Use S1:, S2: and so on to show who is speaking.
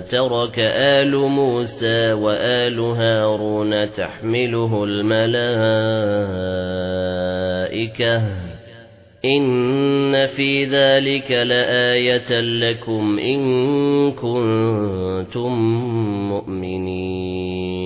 S1: ترك آل موسى وآل هارون تحمله الملائكة. إن في ذلك لآية لكم إن كنتم مؤمنين.